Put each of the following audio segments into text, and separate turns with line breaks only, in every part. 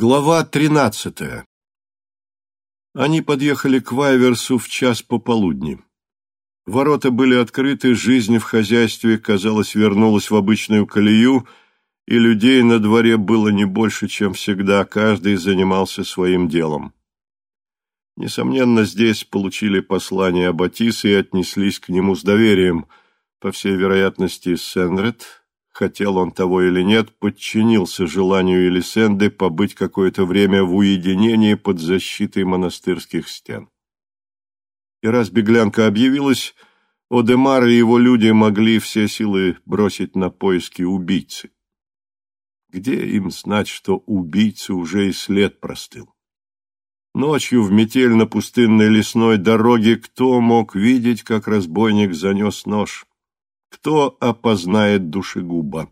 Глава тринадцатая Они подъехали к Вайверсу в час пополудни. Ворота были открыты, жизнь в хозяйстве, казалось, вернулась в обычную колею, и людей на дворе было не больше, чем всегда, каждый занимался своим делом. Несомненно, здесь получили послание Аббатисы и отнеслись к нему с доверием. По всей вероятности, Сенред, хотел он того или нет, подчинился желанию Елисенды побыть какое-то время в уединении под защитой монастырских стен. И раз беглянка объявилась, Одемар и его люди могли все силы бросить на поиски убийцы. Где им знать, что убийцы уже и след простыл? Ночью в метель на пустынной лесной дороге кто мог видеть, как разбойник занес нож? Кто опознает душегуба?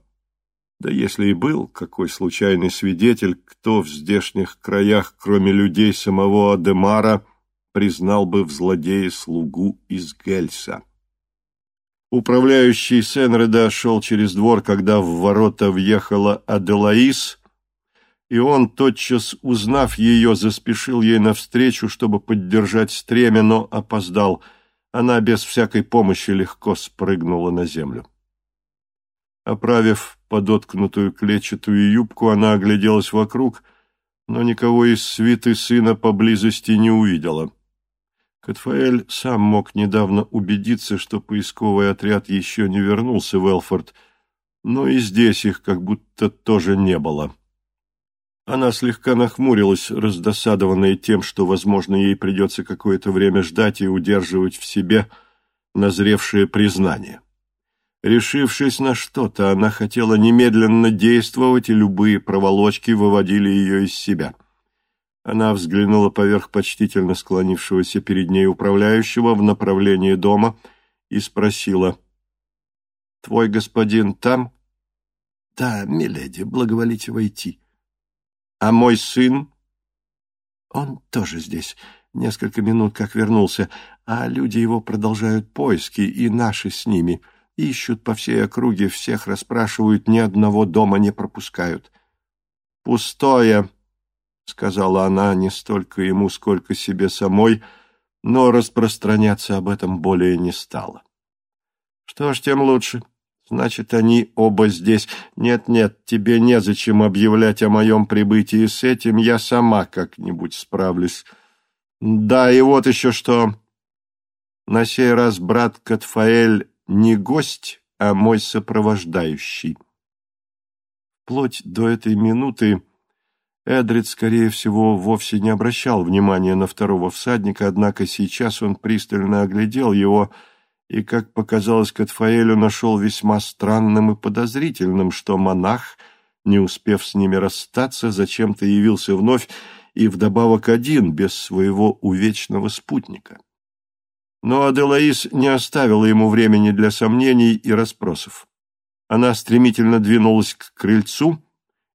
Да если и был какой случайный свидетель, кто в здешних краях, кроме людей самого Адемара, признал бы в злодее слугу из Гельса? Управляющий Сенреда шел через двор, когда в ворота въехала Аделаис, и он, тотчас узнав ее, заспешил ей навстречу, чтобы поддержать стремя, но опоздал – она без всякой помощи легко спрыгнула на землю. Оправив подоткнутую клетчатую юбку, она огляделась вокруг, но никого из свиты сына поблизости не увидела. Катфаэль сам мог недавно убедиться, что поисковый отряд еще не вернулся в Элфорд, но и здесь их как будто тоже не было. Она слегка нахмурилась, раздосадованная тем, что, возможно, ей придется какое-то время ждать и удерживать в себе назревшее признание. Решившись на что-то, она хотела немедленно действовать, и любые проволочки выводили ее из себя. Она взглянула поверх почтительно склонившегося перед ней управляющего в направлении дома и спросила, «Твой господин там?» «Да, миледи, благоволите войти». А мой сын? Он тоже здесь. Несколько минут как вернулся, а люди его продолжают поиски, и наши с ними. Ищут по всей округе, всех расспрашивают, ни одного дома не пропускают. «Пустое», — сказала она не столько ему, сколько себе самой, но распространяться об этом более не стала. «Что ж, тем лучше». Значит, они оба здесь. Нет-нет, тебе незачем объявлять о моем прибытии. С этим я сама как-нибудь справлюсь. Да, и вот еще что. На сей раз брат Катфаэль не гость, а мой сопровождающий. Вплоть до этой минуты Эдрид, скорее всего, вовсе не обращал внимания на второго всадника, однако сейчас он пристально оглядел его, — и, как показалось Катфаэлю, нашел весьма странным и подозрительным, что монах, не успев с ними расстаться, зачем-то явился вновь и вдобавок один, без своего увечного спутника. Но Аделаис не оставила ему времени для сомнений и расспросов. Она стремительно двинулась к крыльцу,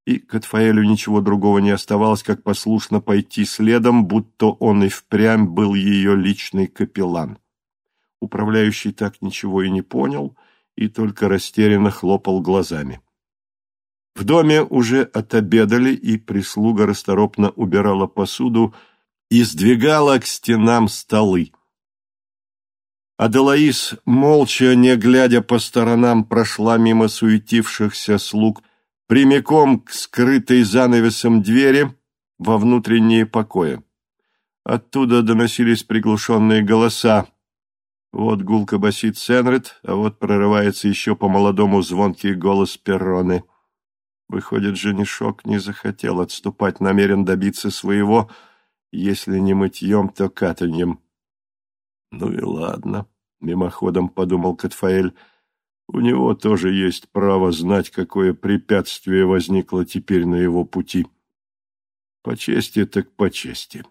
и Катфаэлю ничего другого не оставалось, как послушно пойти следом, будто он и впрямь был ее личный капеллан. Управляющий так ничего и не понял и только растерянно хлопал глазами. В доме уже отобедали, и прислуга расторопно убирала посуду и сдвигала к стенам столы. Аделаис, молча, не глядя по сторонам, прошла мимо суетившихся слуг прямиком к скрытой занавесом двери во внутренние покои. Оттуда доносились приглушенные голоса, вот гулко басит Сенред, а вот прорывается еще по-молодому звонкий голос Перроны. Выходит, женишок не захотел отступать, намерен добиться своего, если не мытьем, то катаньем. Ну и ладно, мимоходом подумал Катфаэль. У него тоже есть право знать, какое препятствие возникло теперь на его пути. По чести так по чести.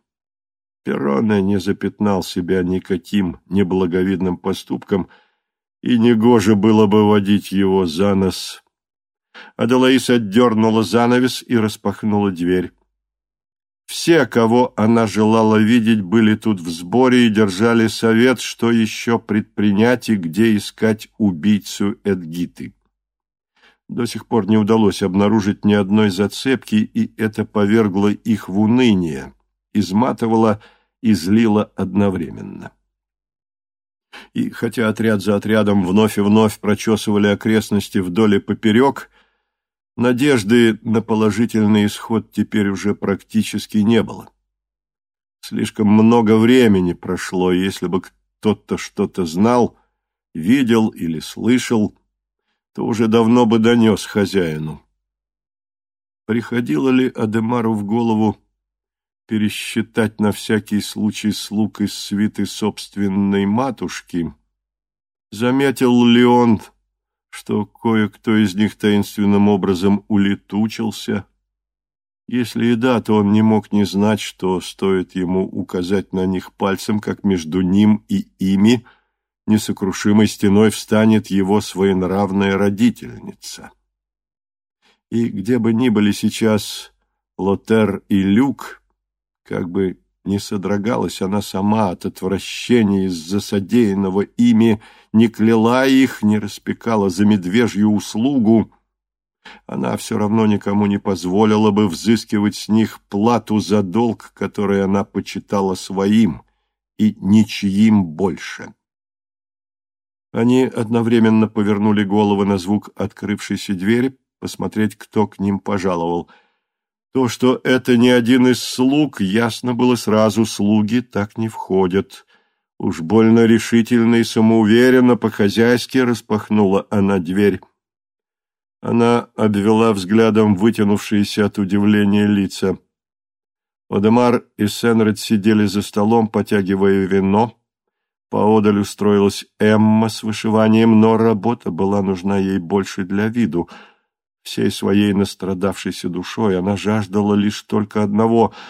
Перроне не запятнал себя никаким неблаговидным поступком, и негоже было бы водить его за нос. Аделаис отдернула занавес и распахнула дверь. Все, кого она желала видеть, были тут в сборе и держали совет, что еще предпринять и где искать убийцу Эдгиты. До сих пор не удалось обнаружить ни одной зацепки, и это повергло их в уныние, изматывало и злило одновременно. И хотя отряд за отрядом вновь и вновь прочесывали окрестности вдоль и поперек, надежды на положительный исход теперь уже практически не было. Слишком много времени прошло, если бы кто-то что-то знал, видел или слышал, то уже давно бы донес хозяину. Приходило ли Адемару в голову пересчитать на всякий случай слуг из свиты собственной матушки? Заметил ли он, что кое-кто из них таинственным образом улетучился? Если и да, то он не мог не знать, что стоит ему указать на них пальцем, как между ним и ими – несокрушимой стеной встанет его своенравная родительница. И где бы ни были сейчас Лотер и Люк, как бы не содрогалась она сама от отвращения из-за содеянного ими, не кляла их, не распекала за медвежью услугу, она все равно никому не позволила бы взыскивать с них плату за долг, который она почитала своим, и ничьим больше. Они одновременно повернули головы на звук открывшейся двери, посмотреть, кто к ним пожаловал. То, что это не один из слуг, ясно было сразу, слуги так не входят. Уж больно решительно и самоуверенно по-хозяйски распахнула она дверь. Она обвела взглядом вытянувшиеся от удивления лица. Одемар и Сенред сидели за столом, потягивая вино, Поодаль устроилась Эмма с вышиванием, но работа была нужна ей больше для виду. Всей своей настрадавшейся душой она жаждала лишь только одного —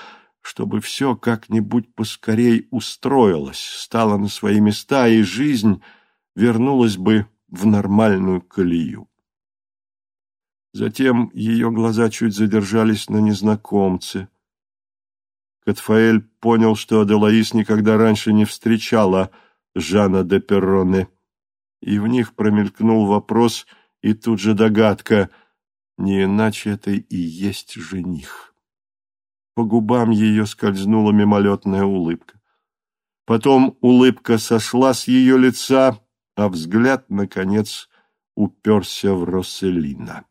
чтобы все как-нибудь поскорей устроилось, стало на свои места, и жизнь вернулась бы в нормальную колею. Затем ее глаза чуть задержались на незнакомце. Катфаэль понял, что Аделаис никогда раньше не встречала — Жана де Перроне. И в них промелькнул вопрос и тут же догадка, не иначе это и есть жених. По губам ее скользнула мимолетная улыбка. Потом улыбка сошла с ее лица, а взгляд, наконец, уперся в Росселина.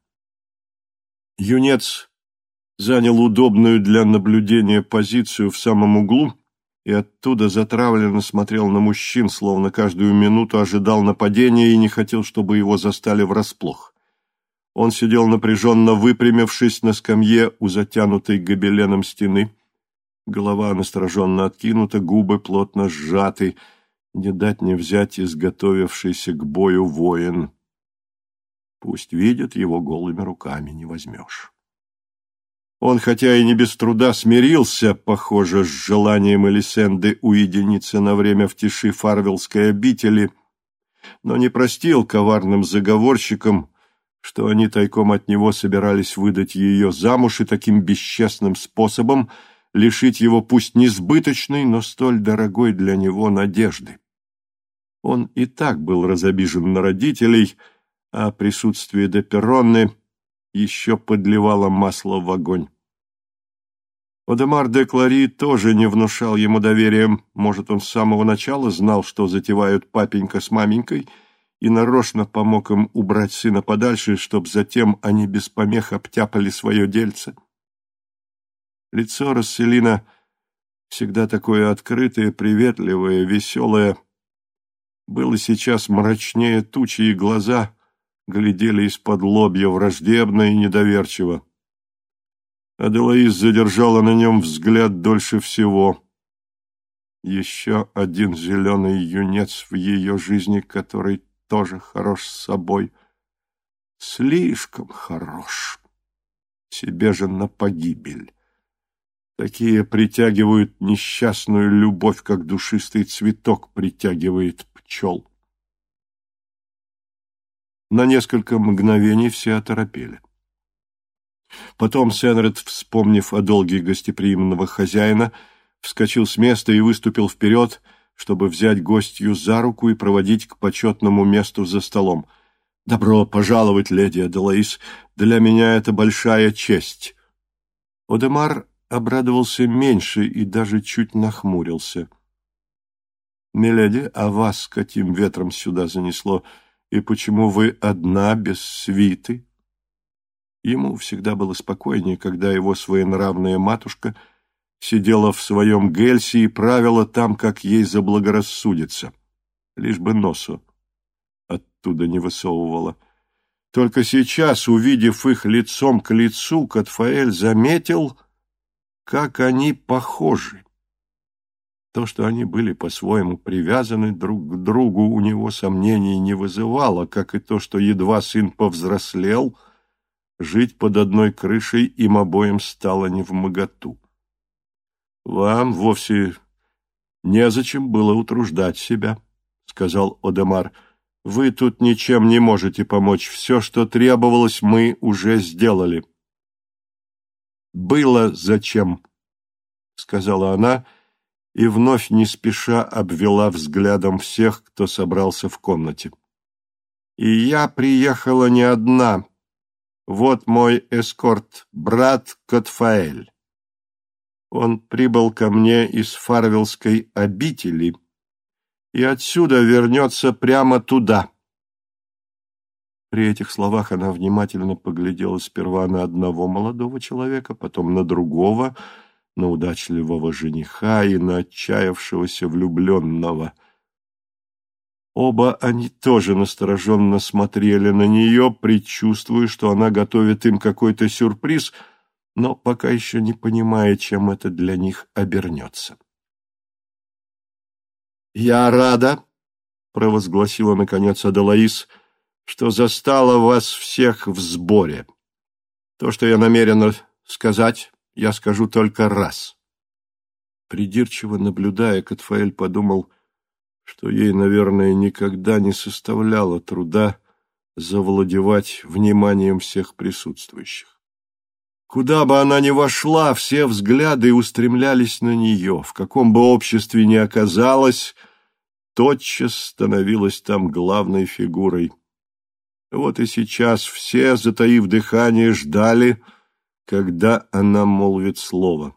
Юнец занял удобную для наблюдения позицию в самом углу и оттуда затравленно смотрел на мужчин, словно каждую минуту ожидал нападения и не хотел, чтобы его застали врасплох. Он сидел напряженно выпрямившись на скамье у затянутой гобеленом стены. Голова настороженно откинута, губы плотно сжаты, не дать не взять изготовившийся к бою воин. Пусть видят его голыми руками, не возьмешь. Он, хотя и не без труда, смирился, похоже, с желанием Элисенды уединиться на время в тиши фарвелской обители, но не простил коварным заговорщикам, что они тайком от него собирались выдать ее замуж и таким бесчестным способом лишить его пусть несбыточной, но столь дорогой для него надежды. Он и так был разобижен на родителей, а присутствие Деперонны еще подливала масло в огонь. Одемар де Клари тоже не внушал ему доверием. Может, он с самого начала знал, что затевают папенька с маменькой, и нарочно помог им убрать сына подальше, чтобы затем они без помех обтяпали свое дельце. Лицо Расселина, всегда такое открытое, приветливое, веселое, было сейчас мрачнее тучи, и глаза глядели из-под лобья враждебно и недоверчиво. Аделаис задержала на нем взгляд дольше всего. Еще один зеленый юнец в ее жизни, который тоже хорош с собой. Слишком хорош. Себе же на погибель. Такие притягивают несчастную любовь, как душистый цветок притягивает пчел. На несколько мгновений все оторопели. Потом Сенред, вспомнив о долге гостеприимного хозяина, вскочил с места и выступил вперед, чтобы взять гостью за руку и проводить к почетному месту за столом. «Добро пожаловать, леди Аделаис. Для меня это большая честь». Одемар обрадовался меньше и даже чуть нахмурился. «Миледи, а вас каким ветром сюда занесло, и почему вы одна, без свиты?» Ему всегда было спокойнее, когда его своенравная матушка сидела в своем гельсе и правила там, как ей заблагорассудится, лишь бы носу оттуда не высовывала. Только сейчас, увидев их лицом к лицу, Катфаэль заметил, как они похожи. То, что они были по-своему привязаны друг к другу, у него сомнений не вызывало, как и то, что едва сын повзрослел, жить под одной крышей им обоим стало не в моготу. «Вам вовсе незачем было утруждать себя», — сказал Одемар. «Вы тут ничем не можете помочь. Все, что требовалось, мы уже сделали». «Было зачем», — сказала она, — и вновь не спеша обвела взглядом всех, кто собрался в комнате. «И я приехала не одна. Вот мой эскорт, брат Котфаэль. Он прибыл ко мне из Фарвелской обители и отсюда вернется прямо туда». При этих словах она внимательно поглядела сперва на одного молодого человека, потом на другого — на удачливого жениха и на отчаявшегося влюбленного. Оба они тоже настороженно смотрели на нее, предчувствуя, что она готовит им какой-то сюрприз, но пока еще не понимая, чем это для них обернется. «Я рада», — провозгласила, наконец, Аделаис, — «что застала вас всех в сборе. То, что я намерена сказать, я скажу только раз. Придирчиво наблюдая, Катфаэль подумал, что ей, наверное, никогда не составляло труда завладевать вниманием всех присутствующих. Куда бы она ни вошла, все взгляды устремлялись на нее. В каком бы обществе ни оказалась, тотчас становилась там главной фигурой. Вот и сейчас все, затаив дыхание, ждали, когда она молвит слово.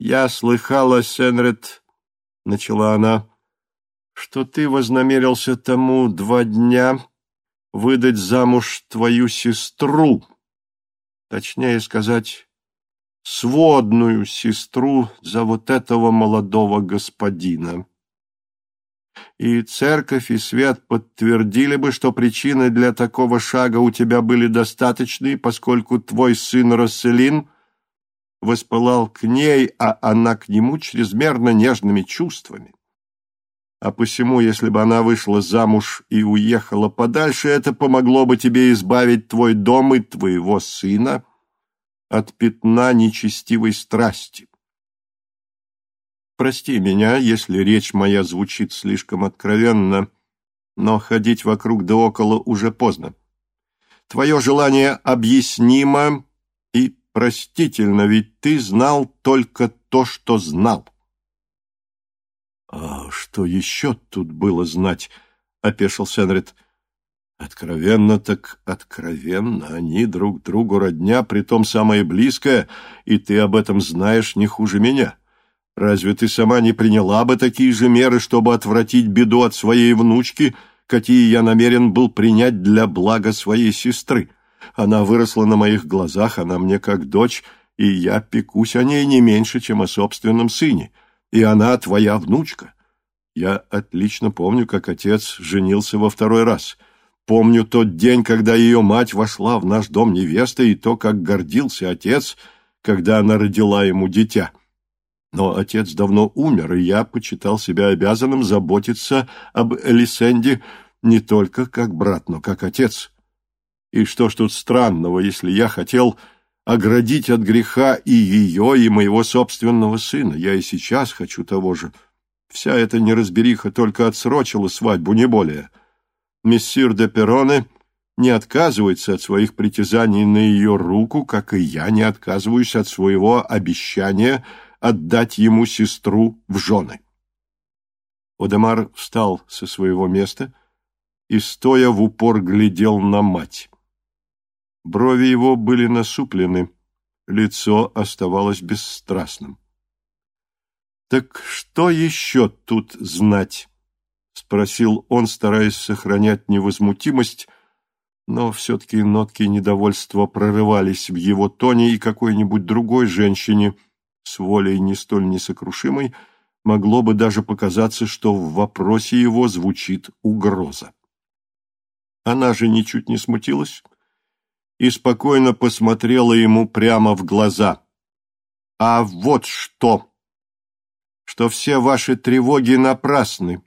«Я слыхала, Сенред, — начала она, — что ты вознамерился тому два дня выдать замуж твою сестру, точнее сказать, сводную сестру за вот этого молодого господина и церковь, и свет подтвердили бы, что причины для такого шага у тебя были достаточны, поскольку твой сын Расселин воспылал к ней, а она к нему чрезмерно нежными чувствами. А посему, если бы она вышла замуж и уехала подальше, это помогло бы тебе избавить твой дом и твоего сына от пятна нечестивой страсти. Прости меня, если речь моя звучит слишком откровенно, но ходить вокруг да около уже поздно. Твое желание объяснимо и простительно, ведь ты знал только то, что знал. — А что еще тут было знать? — опешил Сенрид. — Откровенно так откровенно. Они друг другу родня, притом самое близкое, и ты об этом знаешь не хуже меня. — Разве ты сама не приняла бы такие же меры, чтобы отвратить беду от своей внучки, какие я намерен был принять для блага своей сестры? Она выросла на моих глазах, она мне как дочь, и я пекусь о ней не меньше, чем о собственном сыне. И она твоя внучка. Я отлично помню, как отец женился во второй раз. Помню тот день, когда ее мать вошла в наш дом невесты, и то, как гордился отец, когда она родила ему дитя. Но отец давно умер, и я почитал себя обязанным заботиться об Элисенде не только как брат, но как отец. И что ж тут странного, если я хотел оградить от греха и ее, и моего собственного сына? Я и сейчас хочу того же. Вся эта неразбериха только отсрочила свадьбу, не более. Мессир де Перроне не отказывается от своих притязаний на ее руку, как и я не отказываюсь от своего обещания — отдать ему сестру в жены. Одемар встал со своего места, и, стоя в упор, глядел на мать. Брови его были насуплены, лицо оставалось бесстрастным. «Так что еще тут знать?» — спросил он, стараясь сохранять невозмутимость, но все-таки нотки недовольства прорывались в его тоне, и какой-нибудь другой женщине с волей не столь несокрушимой могло бы даже показаться, что в вопросе его звучит угроза. Она же ничуть не смутилась и спокойно посмотрела ему прямо в глаза. «А вот что! Что все ваши тревоги напрасны,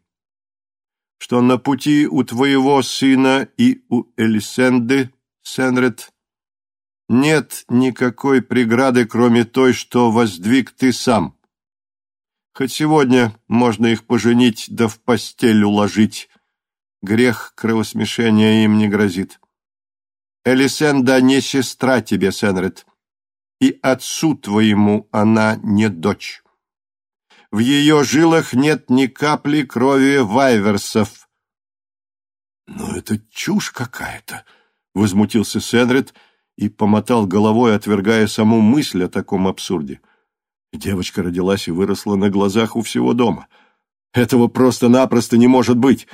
что на пути у твоего сына и у Элисенды, Сенред, нет никакой преграды, кроме той, что воздвиг ты сам. Хоть сегодня можно их поженить да в постель уложить, грех кровосмешения им не грозит. Элисенда не сестра тебе, Сенред, и отцу твоему она не дочь. В ее жилах нет ни капли крови вайверсов. — Но это чушь какая-то, — возмутился Сенред и помотал головой, отвергая саму мысль о таком абсурде. Девочка родилась и выросла на глазах у всего дома. Этого просто-напросто не может быть.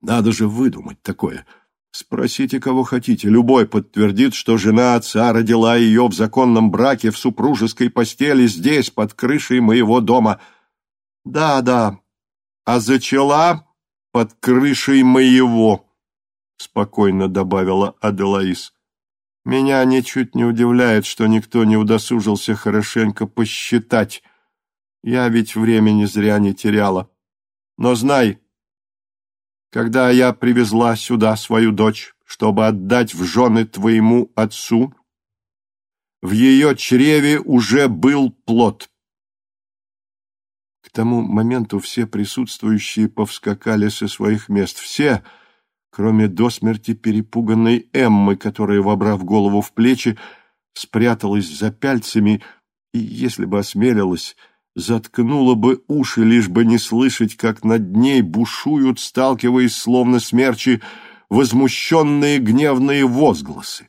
Надо же выдумать такое. Спросите, кого хотите. Любой подтвердит, что жена отца родила ее в законном браке в супружеской постели здесь, под крышей моего дома. Да, да. А зачала под крышей моего, спокойно добавила Аделаис. Меня ничуть не удивляет, что никто не удосужился хорошенько посчитать. Я ведь времени зря не теряла. Но знай, когда я привезла сюда свою дочь, чтобы отдать в жены твоему отцу, в ее чреве уже был плод. К тому моменту все присутствующие повскакали со своих мест. Все, кроме до смерти перепуганной Эммы, которая, вобрав голову в плечи, спряталась за пяльцами и, если бы осмелилась, заткнула бы уши, лишь бы не слышать, как над ней бушуют, сталкиваясь, словно смерчи, возмущенные гневные возгласы.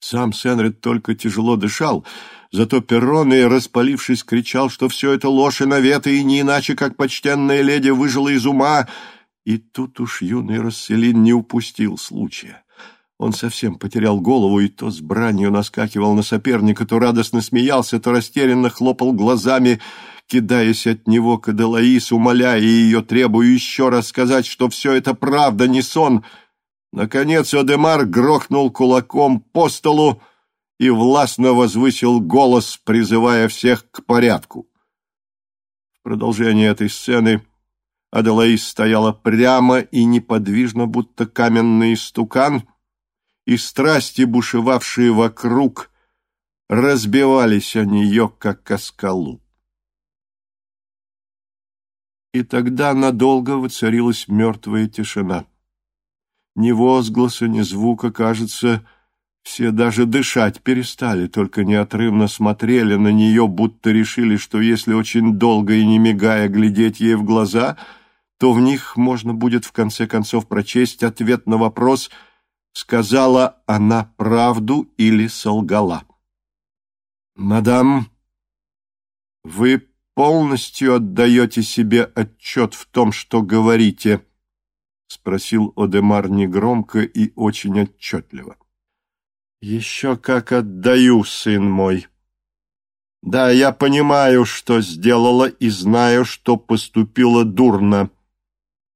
Сам Сенрид только тяжело дышал, зато Перроне, распалившись, кричал, что все это ложь и наветы, и не иначе, как почтенная леди выжила из ума, и тут уж юный Расселин не упустил случая. Он совсем потерял голову и то с бранью наскакивал на соперника, то радостно смеялся, то растерянно хлопал глазами, кидаясь от него к Аделаис, умоляя ее, требуя еще раз сказать, что все это правда, не сон. Наконец Одемар грохнул кулаком по столу и властно возвысил голос, призывая всех к порядку. В продолжение этой сцены Аделаис стояла прямо и неподвижно, будто каменный стукан — и страсти, бушевавшие вокруг, разбивались о нее, как о скалу. И тогда надолго воцарилась мертвая тишина. Ни возгласа, ни звука, кажется, все даже дышать перестали, только неотрывно смотрели на нее, будто решили, что если очень долго и не мигая глядеть ей в глаза, то в них можно будет в конце концов прочесть ответ на вопрос — сказала она правду или солгала. «Мадам, вы полностью отдаете себе отчет в том, что говорите?» — спросил Одемар негромко и очень отчетливо. «Еще как отдаю, сын мой. Да, я понимаю, что сделала, и знаю, что поступила дурно.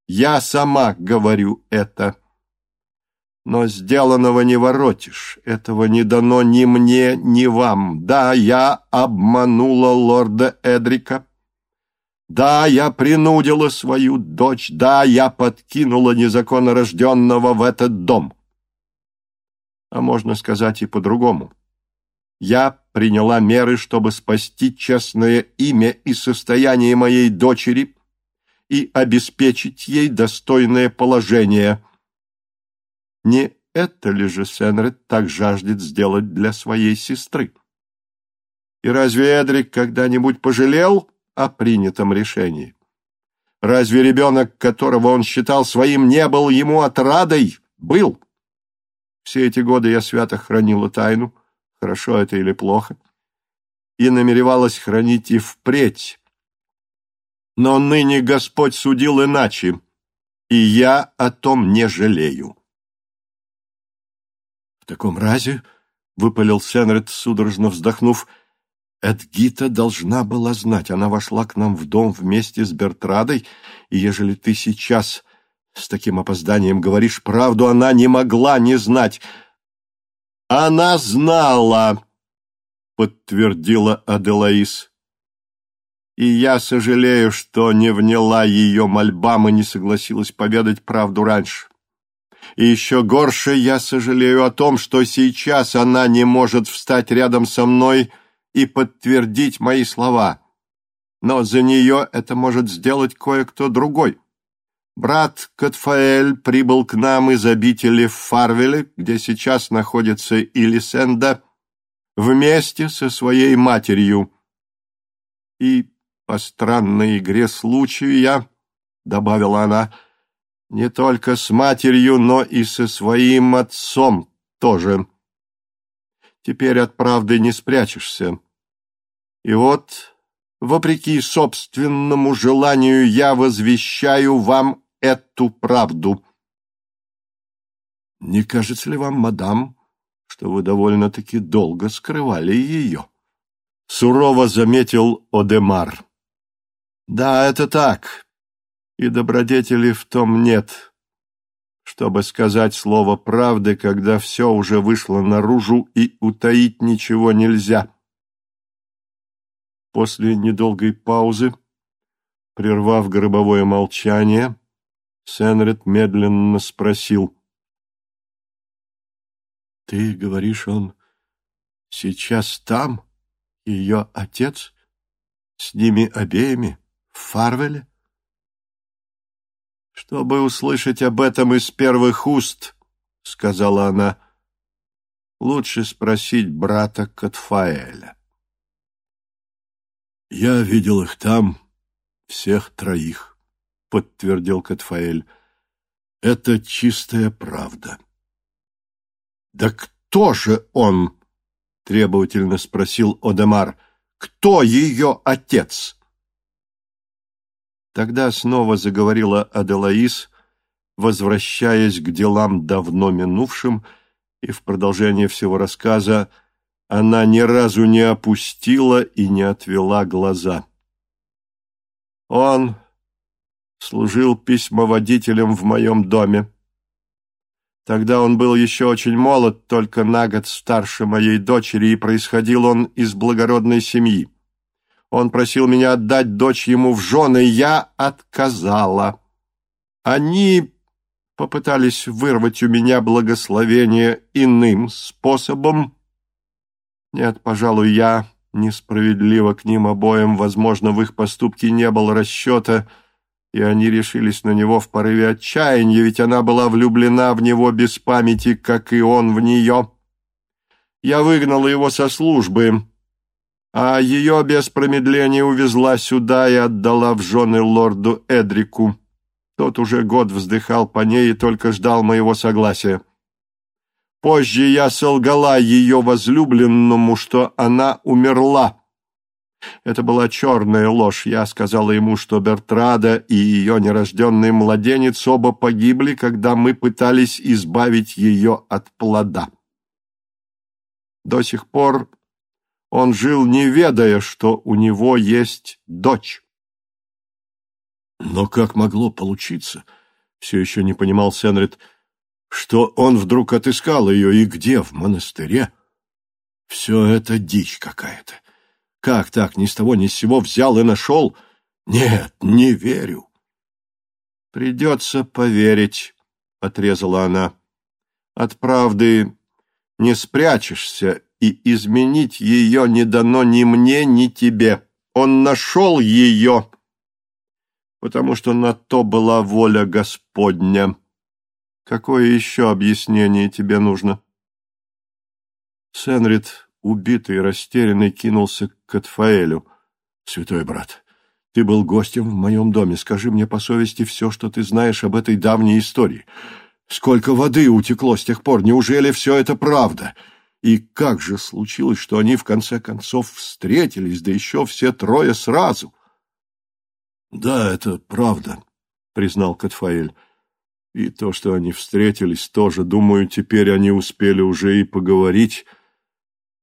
Я сама говорю это». Но сделанного не воротишь, этого не дано ни мне, ни вам. Да, я обманула лорда Эдрика. Да, я принудила свою дочь. Да, я подкинула незаконно рожденного в этот дом. А можно сказать и по-другому. Я приняла меры, чтобы спасти честное имя и состояние моей дочери и обеспечить ей достойное положение – не это ли же Сенред так жаждет сделать для своей сестры? И разве Эдрик когда-нибудь пожалел о принятом решении? Разве ребенок, которого он считал своим, не был ему отрадой? Был. Все эти годы я свято хранила тайну, хорошо это или плохо, и намеревалась хранить и впредь. Но ныне Господь судил иначе, и я о том не жалею. В таком разе, — выпалил Сенред, судорожно вздохнув, — Эдгита должна была знать. Она вошла к нам в дом вместе с Бертрадой, и ежели ты сейчас с таким опозданием говоришь правду, она не могла не знать. Она знала, — подтвердила Аделаис. И я сожалею, что не вняла ее мольбам и не согласилась поведать правду раньше. И еще горше я сожалею о том, что сейчас она не может встать рядом со мной и подтвердить мои слова. Но за нее это может сделать кое-кто другой. Брат Катфаэль прибыл к нам из обители в Фарвеле, где сейчас находится Илисенда, вместе со своей матерью. И по странной игре случаю я, — добавила она, — не только с матерью, но и со своим отцом тоже. Теперь от правды не спрячешься. И вот, вопреки собственному желанию, я возвещаю вам эту правду. Не кажется ли вам, мадам, что вы довольно-таки долго скрывали ее? Сурово заметил Одемар. Да, это так, и добродетели в том нет, чтобы сказать слово правды, когда все уже вышло наружу и утаить ничего нельзя. После недолгой паузы, прервав гробовое молчание, Сенред медленно спросил. — Ты говоришь, он сейчас там, ее отец, с ними обеими, в Фарвеле? «Чтобы услышать об этом из первых уст, — сказала она, — лучше спросить брата Катфаэля». «Я видел их там, всех троих», — подтвердил Катфаэль. «Это чистая правда». «Да кто же он?» — требовательно спросил Одемар. «Кто ее отец?» Тогда снова заговорила Аделаис, возвращаясь к делам давно минувшим, и в продолжение всего рассказа она ни разу не опустила и не отвела глаза. Он служил письмоводителем в моем доме. Тогда он был еще очень молод, только на год старше моей дочери, и происходил он из благородной семьи. Он просил меня отдать дочь ему в жены, я отказала. Они попытались вырвать у меня благословение иным способом. Нет, пожалуй, я несправедливо к ним обоим, возможно, в их поступке не было расчета, и они решились на него в порыве отчаяния, ведь она была влюблена в него без памяти, как и он в нее. Я выгнала его со службы, а ее без промедления увезла сюда и отдала в жены лорду Эдрику. Тот уже год вздыхал по ней и только ждал моего согласия. Позже я солгала ее возлюбленному, что она умерла. Это была черная ложь. Я сказала ему, что Бертрада и ее нерожденный младенец оба погибли, когда мы пытались избавить ее от плода. До сих пор он жил, не ведая, что у него есть дочь. Но как могло получиться, все еще не понимал Сенрид, что он вдруг отыскал ее и где, в монастыре? Все это дичь какая-то. Как так, ни с того ни с сего взял и нашел? Нет, не верю. Придется поверить, — отрезала она. От правды не спрячешься, и изменить ее не дано ни мне, ни тебе. Он нашел ее, потому что на то была воля Господня. Какое еще объяснение тебе нужно? Сенрид, убитый и растерянный, кинулся к Катфаэлю. «Святой брат, Ты был гостем в моем доме. Скажи мне по совести все, что ты знаешь об этой давней истории. Сколько воды утекло с тех пор? Неужели все это правда? И как же случилось, что они в конце концов встретились, да еще все трое сразу? — Да, это правда, — признал Катфаэль. И то, что они встретились, тоже, думаю, теперь они успели уже и поговорить.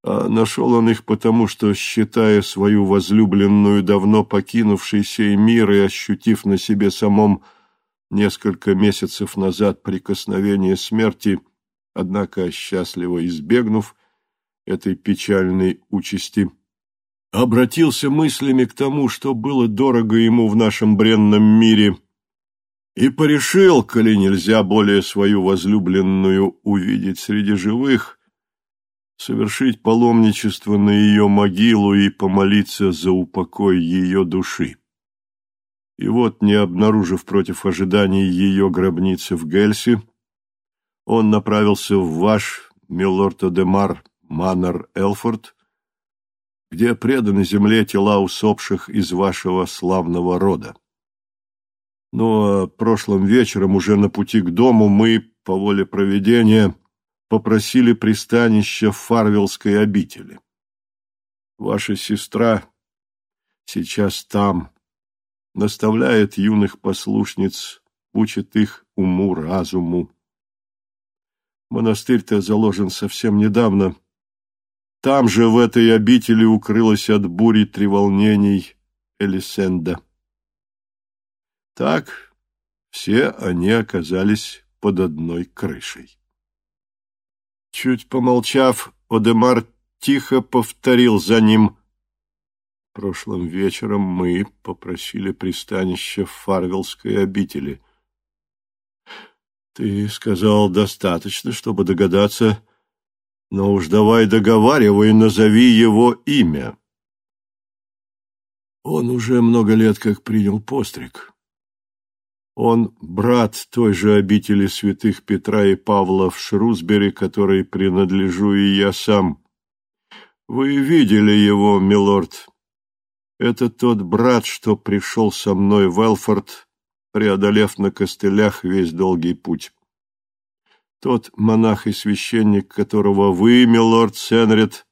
А нашел он их потому, что, считая свою возлюбленную, давно покинувший сей мир и ощутив на себе самом несколько месяцев назад прикосновение смерти, однако, счастливо избегнув этой печальной участи, обратился мыслями к тому, что было дорого ему в нашем бренном мире — и порешил, коли нельзя более свою возлюбленную увидеть среди живых, совершить паломничество на ее могилу и помолиться за упокой ее души. И вот, не обнаружив против ожиданий ее гробницы в Гельсе, он направился в ваш Милорто-де-Мар Маннер Элфорд, где преданы земле тела усопших из вашего славного рода. Но прошлым вечером, уже на пути к дому, мы, по воле проведения, попросили пристанище в Фарвелской обители. Ваша сестра сейчас там, наставляет юных послушниц, учит их уму-разуму. Монастырь-то заложен совсем недавно. Там же, в этой обители, укрылась от бури треволнений Элисенда. Так все они оказались под одной крышей. Чуть помолчав, Одемар тихо повторил за ним. Прошлым вечером мы попросили пристанище в Фарвелской обители. Ты сказал достаточно, чтобы догадаться, но уж давай договаривай, назови его имя. Он уже много лет как принял постриг. Он брат той же обители святых Петра и Павла в Шрусбери, которой принадлежу и я сам. Вы видели его, милорд. Это тот брат, что пришел со мной в Элфорд, преодолев на костылях весь долгий путь. Тот монах и священник, которого вы, милорд Сенред,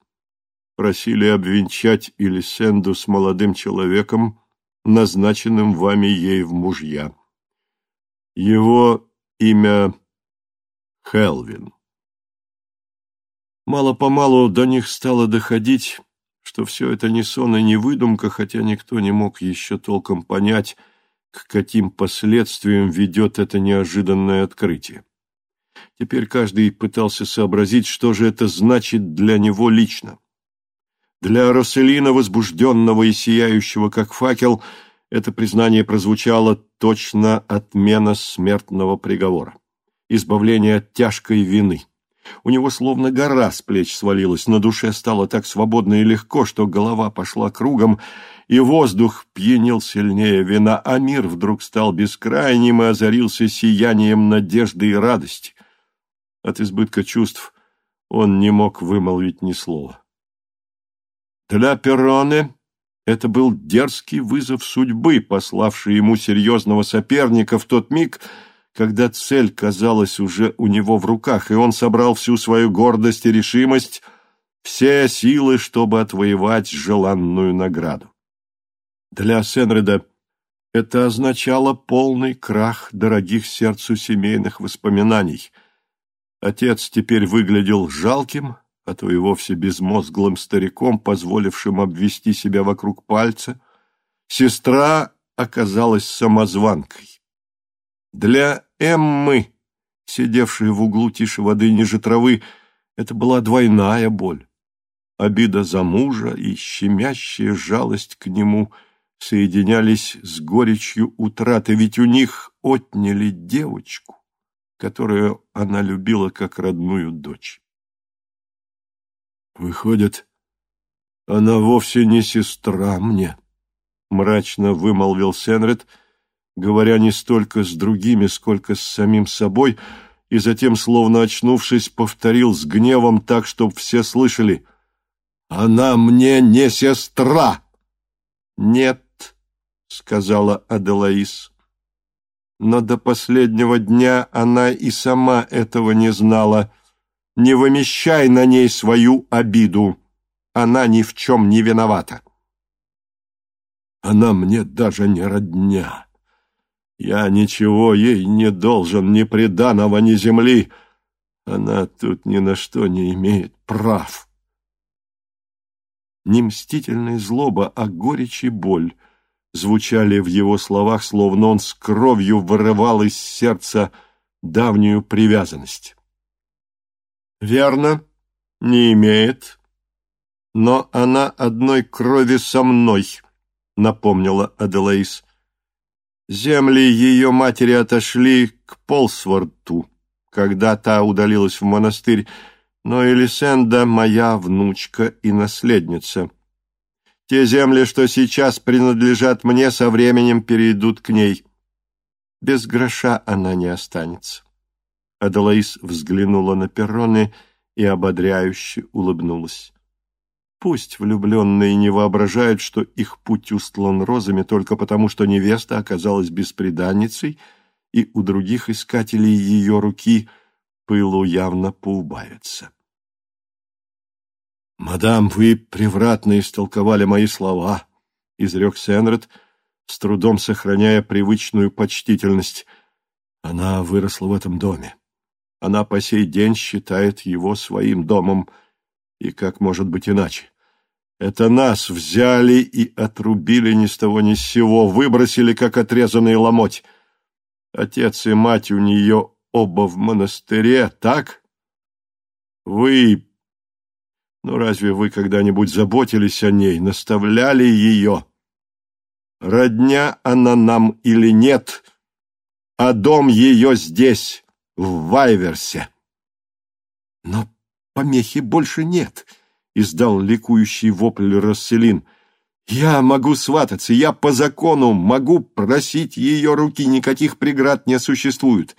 просили обвенчать Илисенду с молодым человеком, назначенным вами ей в мужья. Его имя Хелвин. Мало-помалу до них стало доходить, что все это не сон и не выдумка, хотя никто не мог еще толком понять, к каким последствиям ведет это неожиданное открытие. Теперь каждый пытался сообразить, что же это значит для него лично. Для Расселина, возбужденного и сияющего, как факел, — это признание прозвучало точно отмена смертного приговора, избавление от тяжкой вины. У него словно гора с плеч свалилась, на душе стало так свободно и легко, что голова пошла кругом, и воздух пьянил сильнее вина, а мир вдруг стал бескрайним и озарился сиянием надежды и радости. От избытка чувств он не мог вымолвить ни слова. Для Перроне это был дерзкий вызов судьбы, пославший ему серьезного соперника в тот миг, когда цель казалась уже у него в руках, и он собрал всю свою гордость и решимость, все силы, чтобы отвоевать желанную награду. Для Сенреда это означало полный крах дорогих сердцу семейных воспоминаний. Отец теперь выглядел жалким, а то и вовсе безмозглым стариком, позволившим обвести себя вокруг пальца, сестра оказалась самозванкой. Для Эммы, сидевшей в углу тише воды ниже травы, это была двойная боль. Обида за мужа и щемящая жалость к нему соединялись с горечью утраты, ведь у них отняли девочку, которую она любила как родную дочь. Выходит, она вовсе не сестра мне, — мрачно вымолвил Сенред, говоря не столько с другими, сколько с самим собой, и затем, словно очнувшись, повторил с гневом так, чтоб все слышали. «Она мне не сестра!» «Нет», — сказала Аделаис. Но до последнего дня она и сама этого не знала. Не вымещай на ней свою обиду. Она ни в чем не виновата. Она мне даже не родня. Я ничего ей не должен, ни приданого, ни земли. Она тут ни на что не имеет прав. Не мстительная злоба, а горечь и боль звучали в его словах, словно он с кровью вырывал из сердца давнюю привязанность. «Верно, не имеет, но она одной крови со мной», — напомнила Аделаис. Земли ее матери отошли к Полсворту, когда та удалилась в монастырь, но Элисенда — моя внучка и наследница. Те земли, что сейчас принадлежат мне, со временем перейдут к ней. Без гроша она не останется. Аделаис взглянула на перроны и ободряюще улыбнулась. Пусть влюбленные не воображают, что их путь устлан розами только потому, что невеста оказалась бесприданницей, и у других искателей ее руки пылу явно поубавится. «Мадам, вы превратно истолковали мои слова», — изрек Сенред, с трудом сохраняя привычную почтительность. «Она выросла в этом доме. Она по сей день считает его своим домом, и как может быть иначе? Это нас взяли и отрубили ни с того ни с сего, выбросили, как отрезанный ломоть. Отец и мать у нее оба в монастыре, так? Вы... Ну, разве вы когда-нибудь заботились о ней, наставляли ее? Родня она нам или нет, а дом ее здесь, в Вайверсе. Но помехи больше нет, — издал ликующий вопль Расселин. Я могу свататься, я по закону могу просить ее руки, никаких преград не существует.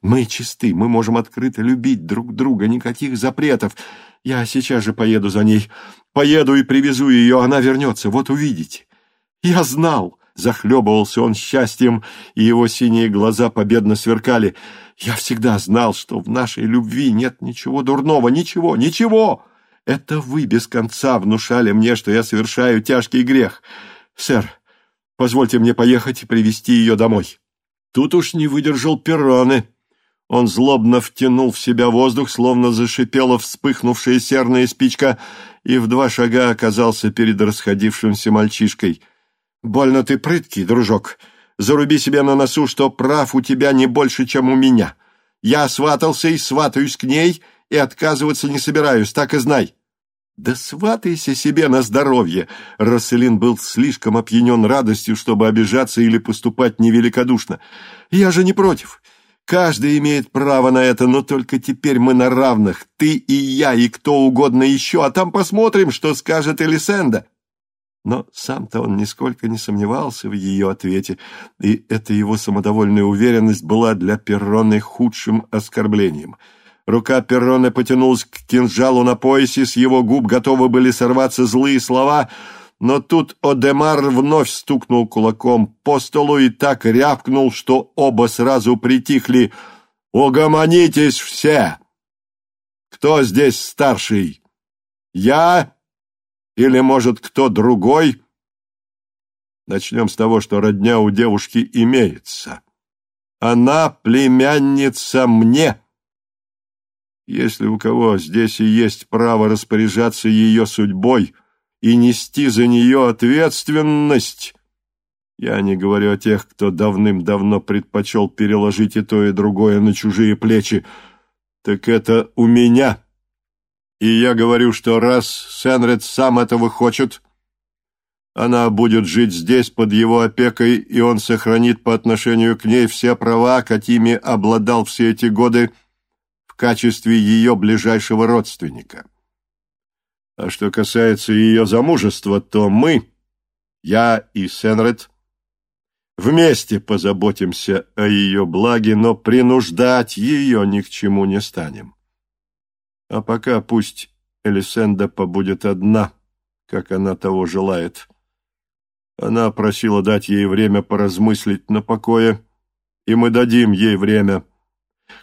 Мы чисты, мы можем открыто любить друг друга, никаких запретов. Я сейчас же поеду за ней, поеду и привезу ее, она вернется, вот увидите. Я знал, захлебывался он счастьем, и его синие глаза победно сверкали. Я всегда знал, что в нашей любви нет ничего дурного, ничего, ничего. Это вы без конца внушали мне, что я совершаю тяжкий грех. Сэр, позвольте мне поехать и привести ее домой. Тут уж не выдержал перроны. Он злобно втянул в себя воздух, словно зашипела вспыхнувшая серная спичка, и в два шага оказался перед расходившимся мальчишкой. «Больно ты прыткий, дружок. Заруби себе на носу, что прав у тебя не больше, чем у меня. Я сватался и сватаюсь к ней, и отказываться не собираюсь, так и знай». «Да сватайся себе на здоровье!» Расселин был слишком опьянен радостью, чтобы обижаться или поступать невеликодушно. «Я же не против. Каждый имеет право на это, но только теперь мы на равных. Ты и я, и кто угодно еще, а там посмотрим, что скажет Элисенда». Но сам-то он нисколько не сомневался в ее ответе, и эта его самодовольная уверенность была для Перроны худшим оскорблением. Рука Перроны потянулась к кинжалу на поясе, с его губ готовы были сорваться злые слова, но тут Одемар вновь стукнул кулаком по столу и так рявкнул, что оба сразу притихли. «Угомонитесь все! Кто здесь старший? Я или, может, кто другой? Начнем с того, что родня у девушки имеется. Она племянница мне. Если у кого здесь и есть право распоряжаться ее судьбой и нести за нее ответственность... Я не говорю о тех, кто давным-давно предпочел переложить и то, и другое на чужие плечи. Так это у меня. И я говорю, что раз Сенред сам этого хочет, она будет жить здесь под его опекой, и он сохранит по отношению к ней все права, какими обладал все эти годы в качестве ее ближайшего родственника. А что касается ее замужества, то мы, я и Сенред, вместе позаботимся о ее благе, но принуждать ее ни к чему не станем. А пока пусть Элисенда побудет одна, как она того желает. Она просила дать ей время поразмыслить на покое, и мы дадим ей время.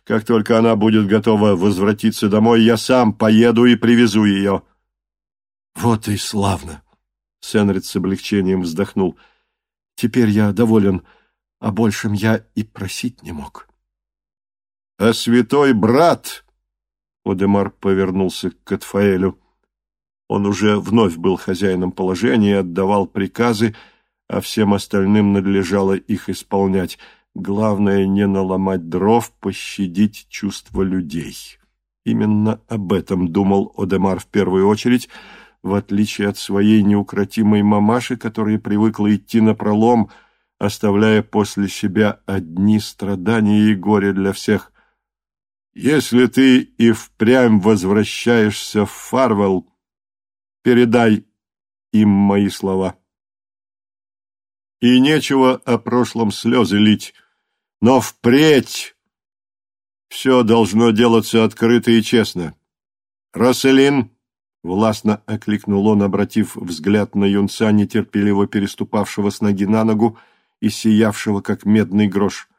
Как только она будет готова возвратиться домой, я сам поеду и привезу ее».
«Вот и славно!» — Сенрид с облегчением вздохнул. «Теперь я доволен, а большем я и просить не мог».
«А святой брат...» — Одемар повернулся к Катфаэлю. Он уже вновь был хозяином положения отдавал приказы, а всем остальным надлежало их исполнять — Главное не наломать дров, пощадить чувства людей. Именно об этом думал Одемар в первую очередь, в отличие от своей неукротимой мамаши, которая привыкла идти на пролом, оставляя после себя одни страдания и горе для всех. «Если ты и впрямь возвращаешься в Фарвелл, передай им мои слова». И нечего о прошлом слезы лить, но впредь все должно делаться открыто и честно. «Расселин!» — властно окликнул он, обратив взгляд на юнца, нетерпеливо переступавшего с ноги на ногу и сиявшего, как медный грош.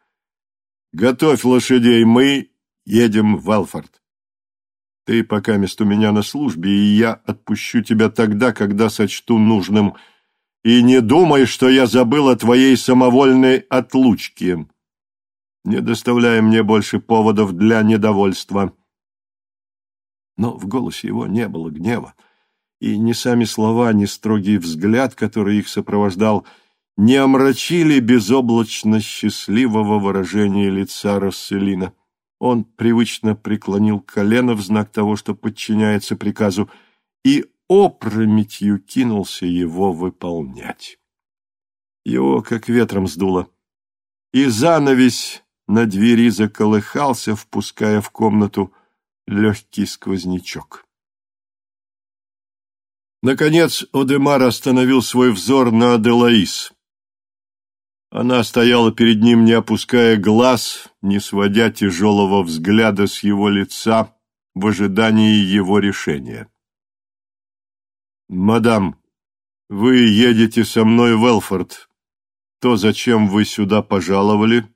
«Готовь лошадей, мы едем в Алфорд. Ты пока мест у меня на службе, и я отпущу тебя тогда, когда сочту нужным. И не думай, что я забыл о твоей самовольной отлучке» не доставляя мне больше поводов для недовольства. Но в голосе его не было гнева, и ни сами слова, ни строгий взгляд, который их сопровождал, не омрачили безоблачно счастливого выражения лица Расселина. Он привычно преклонил колено в знак того, что подчиняется приказу, и опрометью кинулся его выполнять. Его как ветром сдуло. И занавесь на двери заколыхался, впуская в комнату легкий сквознячок. Наконец Одемар остановил свой взор на Аделаис. Она стояла перед ним, не опуская глаз, не сводя тяжелого взгляда с его лица в ожидании его решения. «Мадам, вы едете со мной в Элфорд. То, зачем вы сюда пожаловали,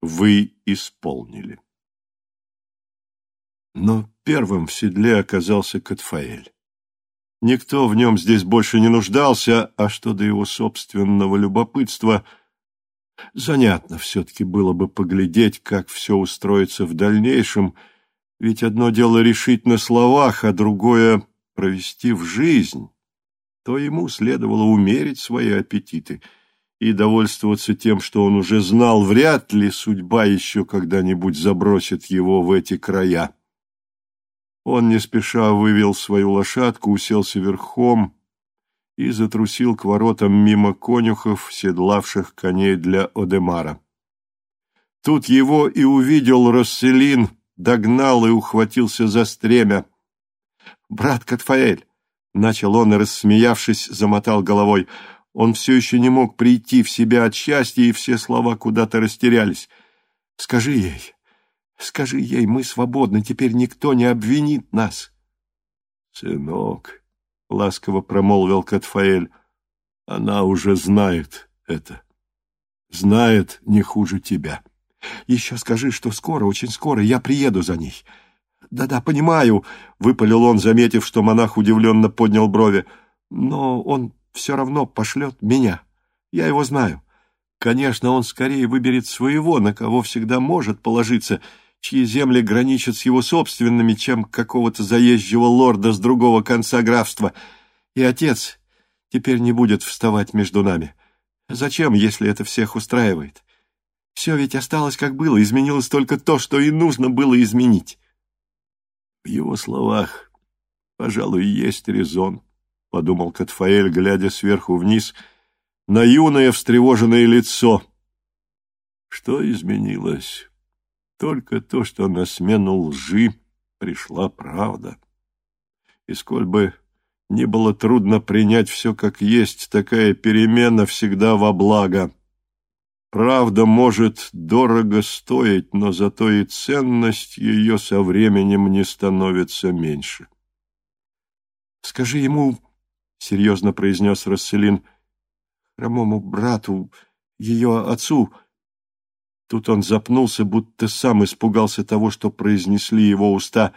вы исполнили. Но первым в седле оказался Катфаэль. Никто в нем здесь больше не нуждался, а что до его собственного любопытства, занятно все-таки было бы поглядеть, как все устроится в дальнейшем, ведь одно дело решить на словах, а другое — провести в жизнь, то ему следовало умерить свои аппетиты — и довольствоваться тем, что он уже знал, вряд ли судьба еще когда-нибудь забросит его в эти края. Он не спеша вывел свою лошадку, уселся верхом и затрусил к воротам мимо конюхов, седлавших коней для Одемара. Тут его и увидел Расселин, догнал и ухватился за стремя. «Брат Катфаэль!» — начал он рассмеявшись, замотал головой — он все еще не мог прийти в себя от счастья, и все слова куда-то растерялись. «Скажи ей, скажи ей, мы свободны, теперь никто не обвинит нас». «Сынок», — ласково промолвил Катфаэль, — «она уже знает это. Знает не хуже тебя».
«Еще скажи, что скоро, очень скоро я приеду за ней». «Да-да, понимаю», — выпалил он, заметив, что монах удивленно поднял брови. «Но он все равно пошлет меня. Я его знаю. Конечно, он скорее выберет своего, на кого всегда может положиться, чьи земли граничат с его собственными, чем какого-то заезжего лорда с другого конца графства. И отец теперь не будет вставать между нами. Зачем, если это всех устраивает? Все ведь осталось как было, изменилось только то, что и нужно было изменить.
В его словах, пожалуй, есть резон подумал Катфаэль, глядя сверху вниз на юное встревоженное лицо. Что изменилось? Только то, что на смену лжи пришла правда. И сколь бы не было трудно принять все как есть, такая перемена всегда во благо. Правда может дорого стоить, но зато и ценность ее со временем не становится меньше.
Скажи ему, — серьезно произнес Расселин. хромому брату, ее отцу. Тут он запнулся, будто сам испугался того, что произнесли его уста.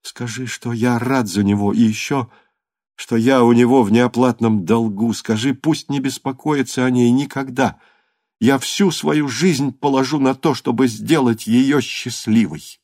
Скажи, что я рад за него, и еще, что я у него в неоплатном долгу. Скажи, пусть не беспокоится о ней никогда. Я всю свою жизнь положу на то, чтобы сделать ее счастливой.